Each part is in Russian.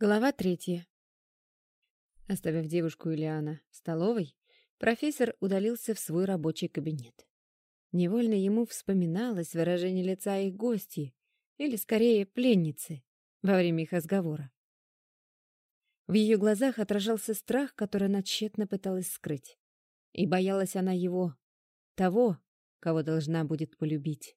Глава третья. Оставив девушку Ильяна в столовой, профессор удалился в свой рабочий кабинет. Невольно ему вспоминалось выражение лица их гостей, или, скорее, пленницы, во время их разговора. В ее глазах отражался страх, который она тщетно пыталась скрыть. И боялась она его, того, кого должна будет полюбить.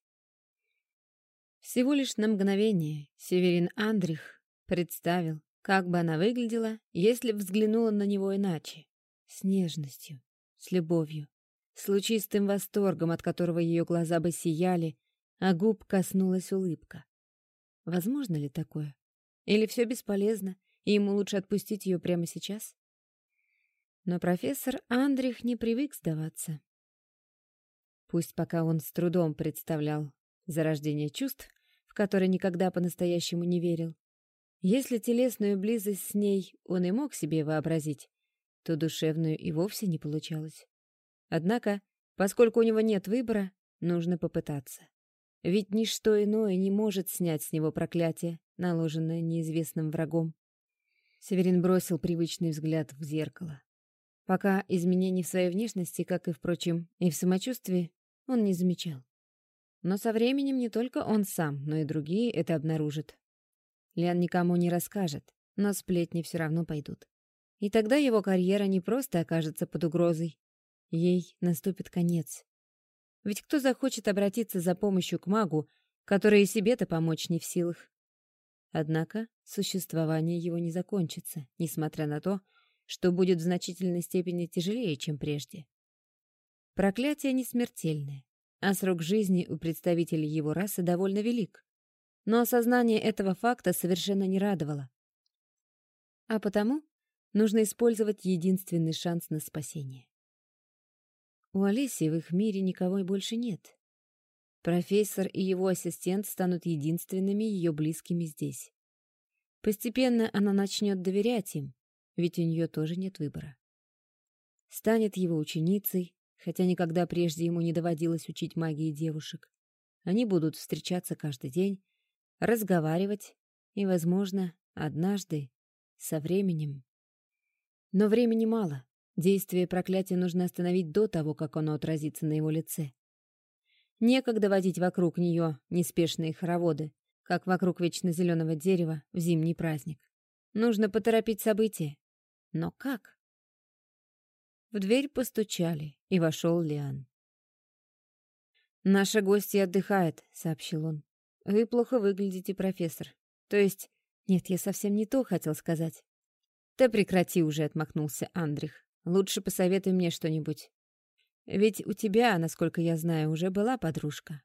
Всего лишь на мгновение Северин Андрих представил, как бы она выглядела, если б взглянула на него иначе? С нежностью, с любовью, с лучистым восторгом, от которого ее глаза бы сияли, а губ коснулась улыбка. Возможно ли такое? Или все бесполезно, и ему лучше отпустить ее прямо сейчас? Но профессор Андрих не привык сдаваться. Пусть пока он с трудом представлял зарождение чувств, в которые никогда по-настоящему не верил, если телесную близость с ней он и мог себе вообразить, то душевную и вовсе не получалось. Однако, поскольку у него нет выбора, нужно попытаться. Ведь ничто иное не может снять с него проклятие, наложенное неизвестным врагом. Северин бросил привычный взгляд в зеркало. Пока изменений в своей внешности, как и, впрочем, и в самочувствии, он не замечал. Но со временем не только он сам, но и другие это обнаружат. Лен никому не расскажет, но сплетни все равно пойдут. И тогда его карьера не просто окажется под угрозой. Ей наступит конец. Ведь кто захочет обратиться за помощью к магу, который и себе-то помочь не в силах? Однако существование его не закончится, несмотря на то, что будет в значительной степени тяжелее, чем прежде. Проклятие не смертельное, а срок жизни у представителей его расы довольно велик. Но осознание этого факта совершенно не радовало. А потому нужно использовать единственный шанс на спасение. У Олеси в их мире никого больше нет. Профессор и его ассистент станут единственными ее близкими здесь. Постепенно она начнет доверять им, ведь у нее тоже нет выбора. Станет его ученицей, хотя никогда прежде ему не доводилось учить магии девушек. Они будут встречаться каждый день, разговаривать и, возможно, однажды, со временем. Но времени мало. Действие проклятия нужно остановить до того, как оно отразится на его лице. Некогда водить вокруг нее неспешные хороводы, как вокруг вечно зеленого дерева в зимний праздник. Нужно поторопить события. Но как? В дверь постучали, и вошел Лиан. «Наша гостья отдыхает», — сообщил он. «Вы плохо выглядите, профессор. То есть... Нет, я совсем не то хотел сказать». «Да прекрати уже», — отмахнулся Андрих. «Лучше посоветуй мне что-нибудь. Ведь у тебя, насколько я знаю, уже была подружка».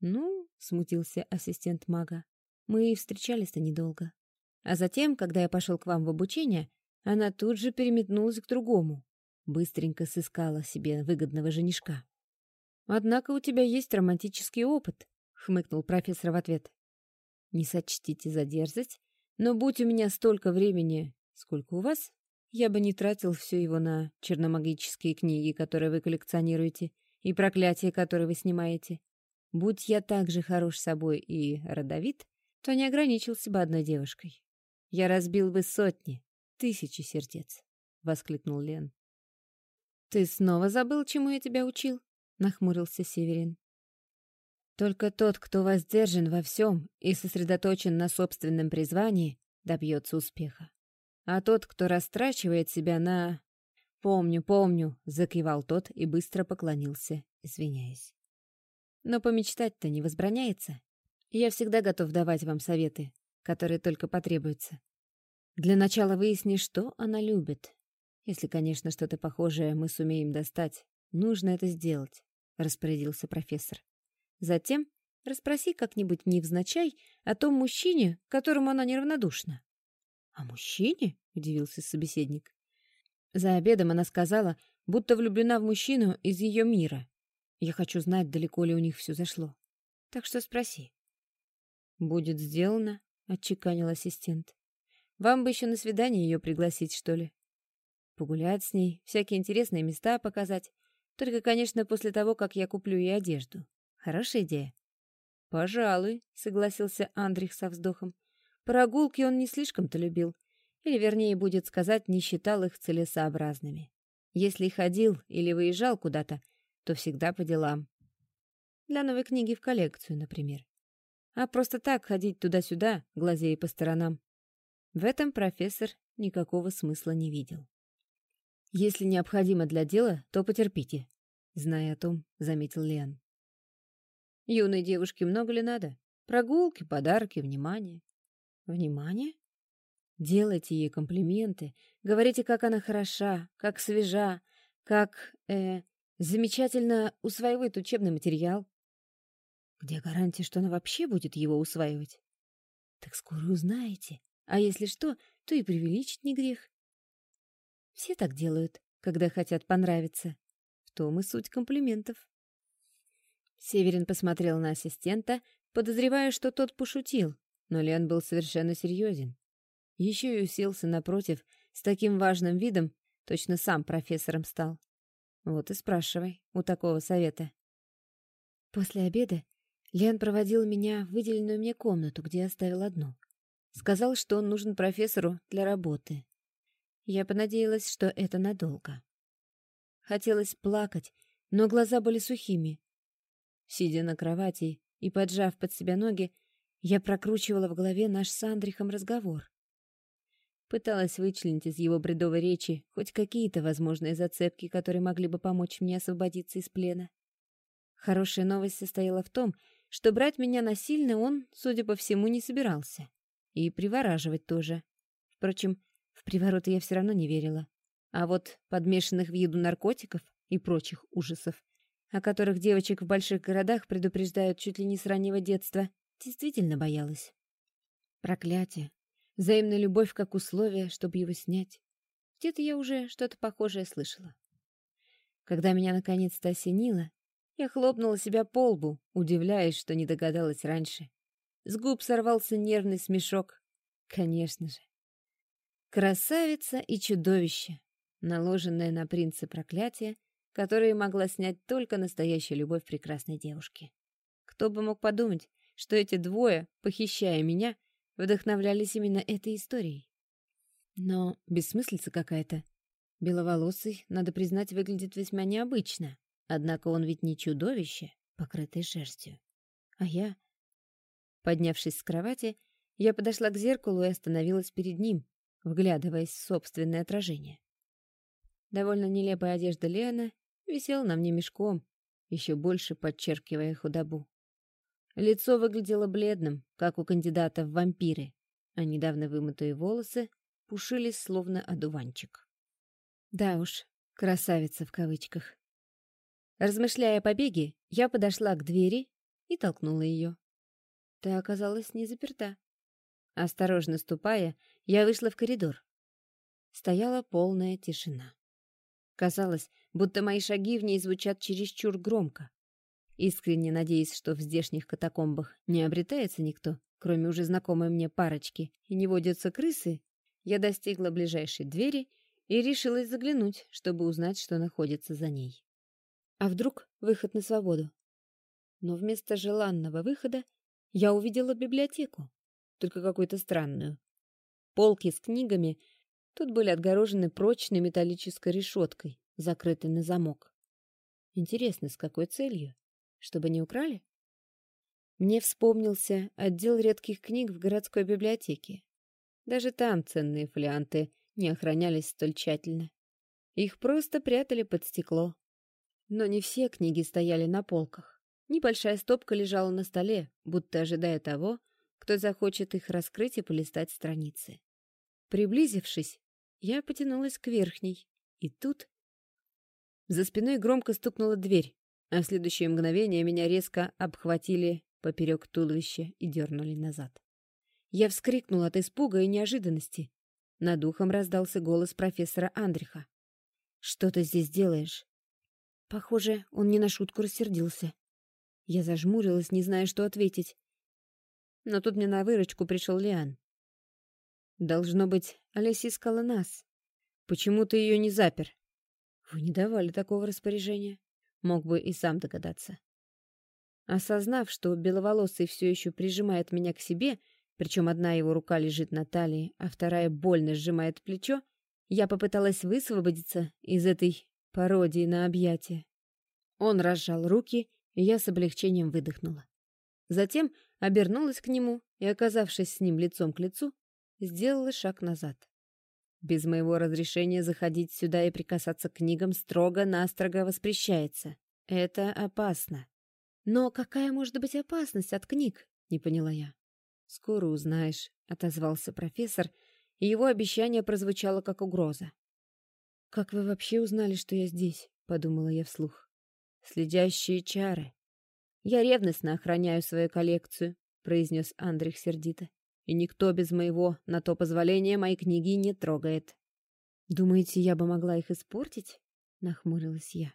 «Ну», — смутился ассистент мага, — «мы встречались-то недолго. А затем, когда я пошел к вам в обучение, она тут же переметнулась к другому. Быстренько сыскала себе выгодного женишка». «Однако у тебя есть романтический опыт», хмыкнул профессор в ответ. Не сочтите за но будь у меня столько времени, сколько у вас, я бы не тратил все его на черномагические книги, которые вы коллекционируете, и проклятия, которые вы снимаете. Будь я так же хорош собой и родовит, то не ограничился бы одной девушкой. Я разбил бы сотни, тысячи сердец, — воскликнул Лен. — Ты снова забыл, чему я тебя учил? — нахмурился Северин. Только тот, кто воздержан во всем и сосредоточен на собственном призвании, добьется успеха. А тот, кто растрачивает себя на... «Помню, помню», — закивал тот и быстро поклонился, извиняясь. «Но помечтать-то не возбраняется. Я всегда готов давать вам советы, которые только потребуются. Для начала выясни, что она любит. Если, конечно, что-то похожее мы сумеем достать, нужно это сделать», — распорядился профессор. Затем расспроси как-нибудь невзначай о том мужчине, которому она неравнодушна. — О мужчине? — удивился собеседник. За обедом она сказала, будто влюблена в мужчину из ее мира. Я хочу знать, далеко ли у них все зашло. Так что спроси. — Будет сделано, — отчеканил ассистент. — Вам бы еще на свидание ее пригласить, что ли? Погулять с ней, всякие интересные места показать. Только, конечно, после того, как я куплю ей одежду. Хорошая идея. Пожалуй, согласился Андрих со вздохом. Прогулки он не слишком-то любил, или, вернее, будет сказать, не считал их целесообразными. Если ходил или выезжал куда-то, то всегда по делам. Для новой книги в коллекцию, например. А просто так ходить туда-сюда, глазея по сторонам. В этом профессор никакого смысла не видел. «Если необходимо для дела, то потерпите», — зная о том, заметил Лиан. «Юной девушке много ли надо? Прогулки, подарки, внимание». «Внимание?» Делайте ей комплименты, говорите, как она хороша, как свежа, как, э, замечательно усваивает учебный материал. Где гарантия, что она вообще будет его усваивать? Так скоро узнаете. А если что, то и преувеличить не грех. Все так делают, когда хотят понравиться. В том и суть комплиментов. Северин посмотрел на ассистента, подозревая, что тот пошутил, но Лен был совершенно серьезен. Еще и уселся напротив с таким важным видом, точно сам профессором стал. Вот и спрашивай у такого совета. После обеда Лен проводил меня в выделенную мне комнату, где оставил одну. Сказал, что он нужен профессору для работы. Я понадеялась, что это надолго. Хотелось плакать, но глаза были сухими. Сидя на кровати и поджав под себя ноги, я прокручивала в голове наш с Андрихом разговор. Пыталась вычленить из его бредовой речи хоть какие-то возможные зацепки, которые могли бы помочь мне освободиться из плена. Хорошая новость состояла в том, что брать меня насильно он, судя по всему, не собирался. И привораживать тоже. Впрочем, в привороты я все равно не верила. А вот подмешанных в еду наркотиков и прочих ужасов, о которых девочек в больших городах предупреждают чуть ли не с раннего детства, действительно боялась. Проклятие. Взаимная любовь как условие, чтобы его снять. Где-то я уже что-то похожее слышала. Когда меня наконец-то осенило, я хлопнула себя по лбу, удивляясь, что не догадалась раньше. С губ сорвался нервный смешок. Конечно же. Красавица и чудовище, наложенное на принца проклятие, которое могла снять только настоящая любовь прекрасной девушки. Кто бы мог подумать, что эти двое, похищая меня, вдохновлялись именно этой историей. Но бессмыслица какая-то. Беловолосый, надо признать, выглядит весьма необычно. Однако он ведь не чудовище, покрытое шерстью. А я... Поднявшись с кровати, я подошла к зеркалу и остановилась перед ним, вглядываясь в собственное отражение. Довольно нелепая одежда Лена висела на мне мешком, еще больше подчеркивая худобу. Лицо выглядело бледным, как у кандидата в вампиры, а недавно вымытые волосы пушились словно одуванчик. Да уж, красавица в кавычках. Размышляя о побеге, я подошла к двери и толкнула ее. Та оказалась не заперта. Осторожно ступая, я вышла в коридор. Стояла полная тишина. Казалось, будто мои шаги в ней звучат чересчур громко. Искренне надеясь, что в здешних катакомбах не обретается никто, кроме уже знакомой мне парочки, и не водятся крысы, я достигла ближайшей двери и решилась заглянуть, чтобы узнать, что находится за ней. А вдруг выход на свободу? Но вместо желанного выхода я увидела библиотеку, только какую-то странную. Полки с книгами тут были отгорожены прочной металлической решеткой, закрытой на замок. Интересно, с какой целью? Чтобы не украли? Мне вспомнился отдел редких книг в городской библиотеке. Даже там ценные фолианты не охранялись столь тщательно. Их просто прятали под стекло. Но не все книги стояли на полках. Небольшая стопка лежала на столе, будто ожидая того, кто захочет их раскрыть и полистать страницы. Приблизившись, я потянулась к верхней, и тут... За спиной громко стукнула дверь, а в следующее мгновение меня резко обхватили поперек туловища и дернули назад. Я вскрикнула от испуга и неожиданности. Над ухом раздался голос профессора Андриха. «Что ты здесь делаешь?» Похоже, он не на шутку рассердился. Я зажмурилась, не зная, что ответить. Но тут мне на выручку пришел Лиан. «Должно быть, Олеся искала нас. Почему ты ее не запер?» «Вы не давали такого распоряжения?» Мог бы и сам догадаться. Осознав, что беловолосый все еще прижимает меня к себе, причем одна его рука лежит на талии, а вторая больно сжимает плечо, я попыталась высвободиться из этой пародии на объятие. Он разжал руки, и я с облегчением выдохнула. Затем обернулась к нему и, оказавшись с ним лицом к лицу, сделала шаг назад. Без моего разрешения заходить сюда и прикасаться к книгам строго-настрого воспрещается. Это опасно. Но какая может быть опасность от книг? Не поняла я. Скоро узнаешь, отозвался профессор, и его обещание прозвучало как угроза. Как вы вообще узнали, что я здесь? подумала я вслух. Следящие чары. Я ревностно охраняю свою коллекцию, произнес Андрих сердито. И никто без моего на то позволения мои книги не трогает. Думаете, я бы могла их испортить? нахмурилась я.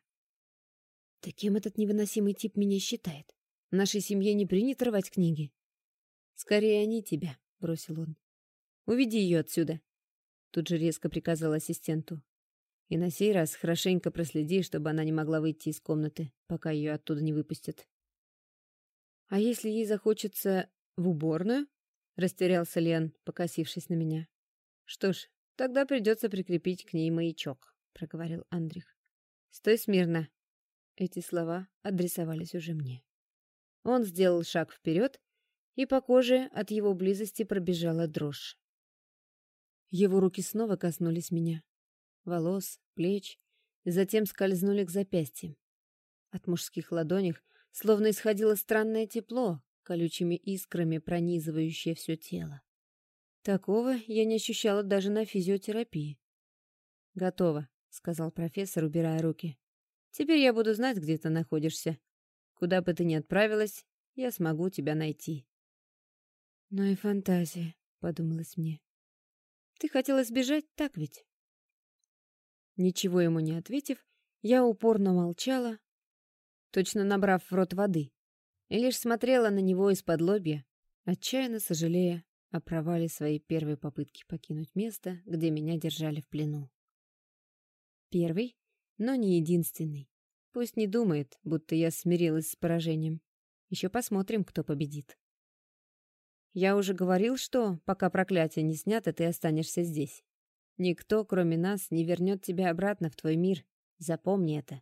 Да кем этот невыносимый тип меня считает? В нашей семье не принято рвать книги. Скорее они тебя, бросил он. Уведи ее отсюда. Тут же резко приказал ассистенту. И на сей раз хорошенько проследи, чтобы она не могла выйти из комнаты, пока ее оттуда не выпустят. А если ей захочется в уборную? Растерялся Лен, покосившись на меня. Что ж, тогда придется прикрепить к ней маячок, проговорил Андрих. Стой смирно, эти слова адресовались уже мне. Он сделал шаг вперед, и по коже от его близости пробежала дрожь. Его руки снова коснулись меня. Волос, плеч, затем скользнули к запястьям. От мужских ладоней словно исходило странное тепло, колючими искрами пронизывающее все тело. Такого я не ощущала даже на физиотерапии. «Готово», — сказал профессор, убирая руки. Теперь я буду знать, где ты находишься. Куда бы ты ни отправилась, я смогу тебя найти. Ну и фантазия, подумалось мне. Ты хотела сбежать, так ведь? Ничего ему не ответив, я упорно молчала, точно набрав в рот воды, и лишь смотрела на него из-под лобья, отчаянно сожалея о провале своей первой попытки покинуть место, где меня держали в плену. Первый но не единственный. Пусть не думает, будто я смирилась с поражением. Еще посмотрим, кто победит. Я уже говорил, что, пока проклятие не снято, ты останешься здесь. Никто, кроме нас, не вернет тебя обратно в твой мир. Запомни это.